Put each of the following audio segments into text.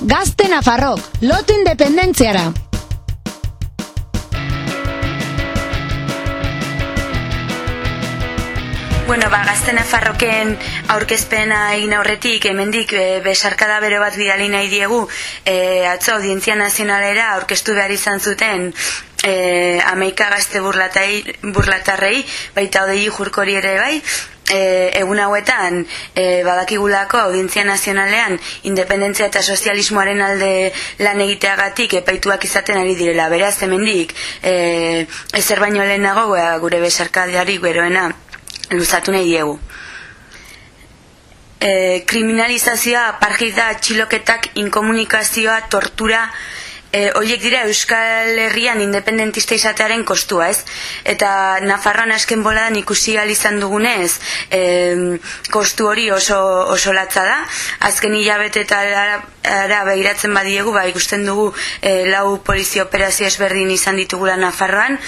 Gazte Nafarrok, lotu independentziara! Bueno, ba, gazte Nafarroken aurkezpena egin aurretik, hemendik e, besarkada bero bat bidali nahi diegu, e, atzo audientzia nazionalera aurkeztu behar izan zuten e, ameika gazte burlatai, burlatarrei, baita odei jurkori ere bai, e, egun hauetan e, badakigulako audientzia nazionalean independentzia eta sozialismoaren alde lan egiteagatik epaituak izaten ari direla. Beraz, hemendik e, ezer baino lehenago ba, gure besarkadari beroena luzatu nahi diegu. E, kriminalizazioa, pargida, txiloketak, inkomunikazioa, tortura, e, oiek dira Euskal Herrian independentista izatearen kostua, ez? Eta Nafarroan asken boladan ikusi izan dugunez, e, kostu hori oso, oso latza da. Azken hilabete eta ara, behiratzen badiegu, ba, ikusten dugu e, lau polizio operazio ezberdin izan ditugula Nafarroan,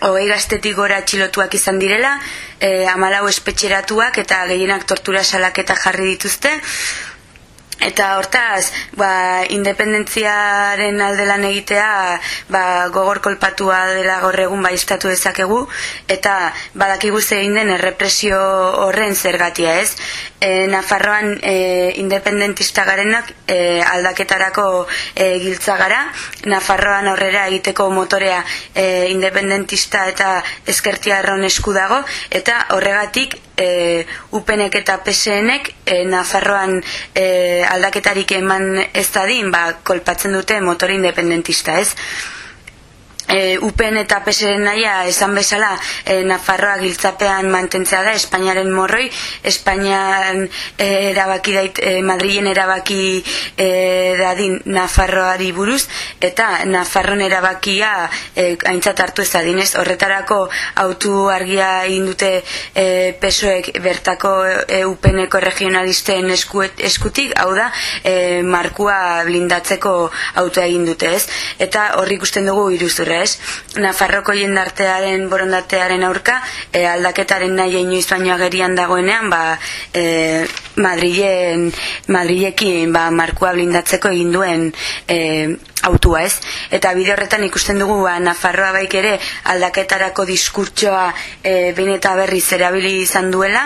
hogei gaztetik gora txilotuak izan direla, e, amalau espetxeratuak eta gehienak tortura salaketa jarri dituzte, Eta hortaz, ba, independentziaren alde lan egitea ba, gogor kolpatua dela gaur egun ba, iztatu dezakegu, eta badakigu zein den errepresio horren zergatia ez. E, Nafarroan e, independentista garenak e, aldaketarako e, giltza gara, Nafarroan aurrera egiteko motorea e, independentista eta eskertia erron esku dago, eta horregatik e, upenek eta PSNek e, Nafarroan e, aldaketarik eman ez dadin, ba, kolpatzen dute motor independentista, ez? E, UPN eta PSren naia esan bezala e, Nafarroa giltzapean mantentzea da Espainiaren morroi. Espainian e, erabaki dait e, Madrilen erabaki e, dadin Nafarroari buruz eta Nafarron erabakia e, aintzat hartu ez adinez horretarako autu argia egin dute e, pesoek bertako e, UPNeko regionalisten eskuet, eskutik. Hau da e, markua blindatzeko autua egin dute ez? Eta horri ikusten dugu iruzurre ez? Nafarroko jendartearen borondatearen aurka, e, aldaketaren nahi inoiz baino agerian dagoenean, ba, e, Madrilen, Madrilekin ba, markua blindatzeko egin duen e, autua ez. Eta bide horretan ikusten dugu ba, Nafarroa baik ere aldaketarako diskurtsoa e, beneta berriz erabili izan duela,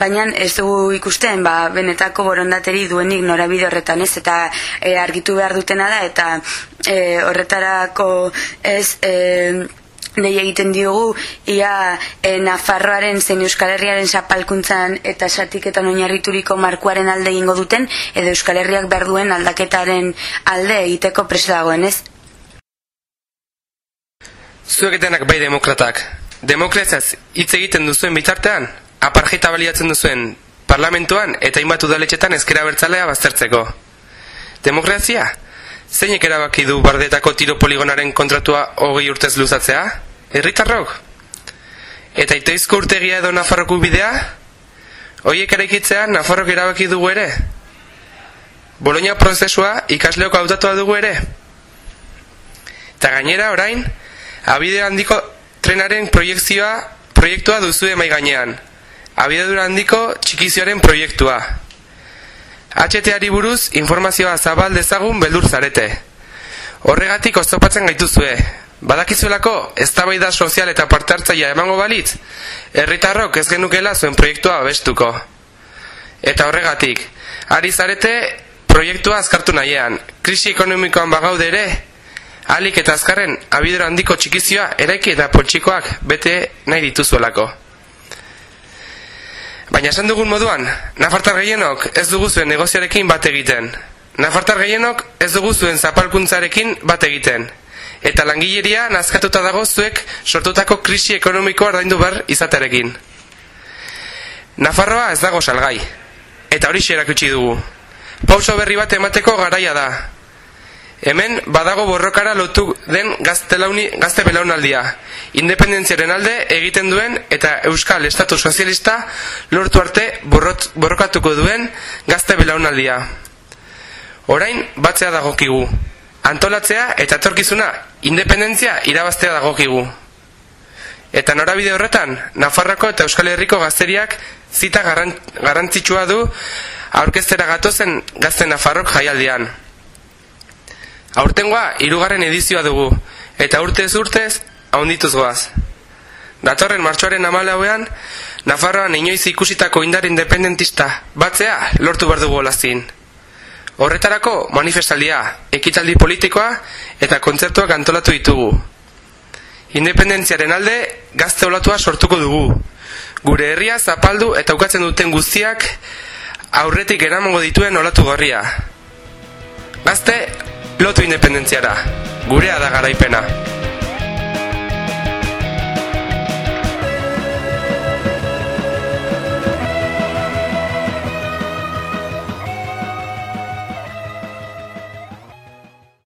baina ez dugu ikusten ba, benetako borondateri duenik norabide horretan ez, eta e, argitu behar dutena da, eta e, horretarako ez... E, Nei egiten diogu, ia e, Nafarroaren zein Euskal Herriaren zapalkuntzan eta satiketan oinarrituriko markuaren alde egingo duten, edo Euskal Herriak behar duen aldaketaren alde egiteko preso dagoen, ez? Zueketenak bai demokratak. Demokraziaz hitz egiten duzuen bitartean, aparjeta baliatzen duzuen parlamentuan eta hainbat udaletxetan ezkera bertzalea baztertzeko. Demokrazia? Zeinek erabaki du bardetako tiro poligonaren kontratua hogei urtez luzatzea? Herritarrok? Eta itoizko urtegia edo Nafarroku bidea? Hoiek eraikitzea Nafarrok erabaki dugu ere? Bolonia prozesua ikasleok hautatua dugu ere? Eta gainera orain, abide handiko trenaren proiektzioa proiektua duzu emai gainean. Abide handiko txikizioaren proiektua. HTari buruz informazioa zabal dezagun beldur zarete. Horregatik oztopatzen gaituzue. Badakizuelako, eztabaida sozial eta partartzaia emango balitz, herritarrok ez genukela zuen proiektua abestuko. Eta horregatik, ari zarete proiektua azkartu nahian, krisi ekonomikoan bagaude ere, alik eta azkarren abidero handiko txikizioa eraiki eta poltsikoak bete nahi dituzuelako. Baina esan dugun moduan, nafartar gehienok ez dugu zuen negoziarekin bat egiten. Nafartar gehienok ez dugu zuen zapalkuntzarekin bat egiten. Eta langileria nazkatuta dago zuek sortutako krisi ekonomikoa ardaindu behar izaterekin. Nafarroa ez dago salgai. Eta hori erakutsi dugu. Pauso berri bat emateko garaia da. Hemen badago borrokara lotu den gazte, launi, gazte belaunaldia. Independentziaren alde egiten duen eta Euskal Estatu Sozialista lortu arte borrot, borrokatuko duen gazte belaunaldia. Orain batzea dagokigu. Antolatzea eta etorkizuna independentzia irabaztea dagokigu. Eta norabide horretan, Nafarroko eta Euskal Herriko gazteriak zita garrantzitsua du aurkeztera gatozen gazte Nafarrok jaialdian. Aurtengoa hirugarren edizioa dugu, eta urtez urtez haundituz goaz. Datorren martxoaren amalauean, Nafarroan inoiz ikusitako indar independentista batzea lortu behar dugu olazin. Horretarako manifestaldia, ekitaldi politikoa eta kontzertuak antolatu ditugu. Independentziaren alde gazte olatua sortuko dugu. Gure herria zapaldu eta ukatzen duten guztiak aurretik eramango dituen olatu gorria. Gazte, lotu independentziara. Gurea da garaipena.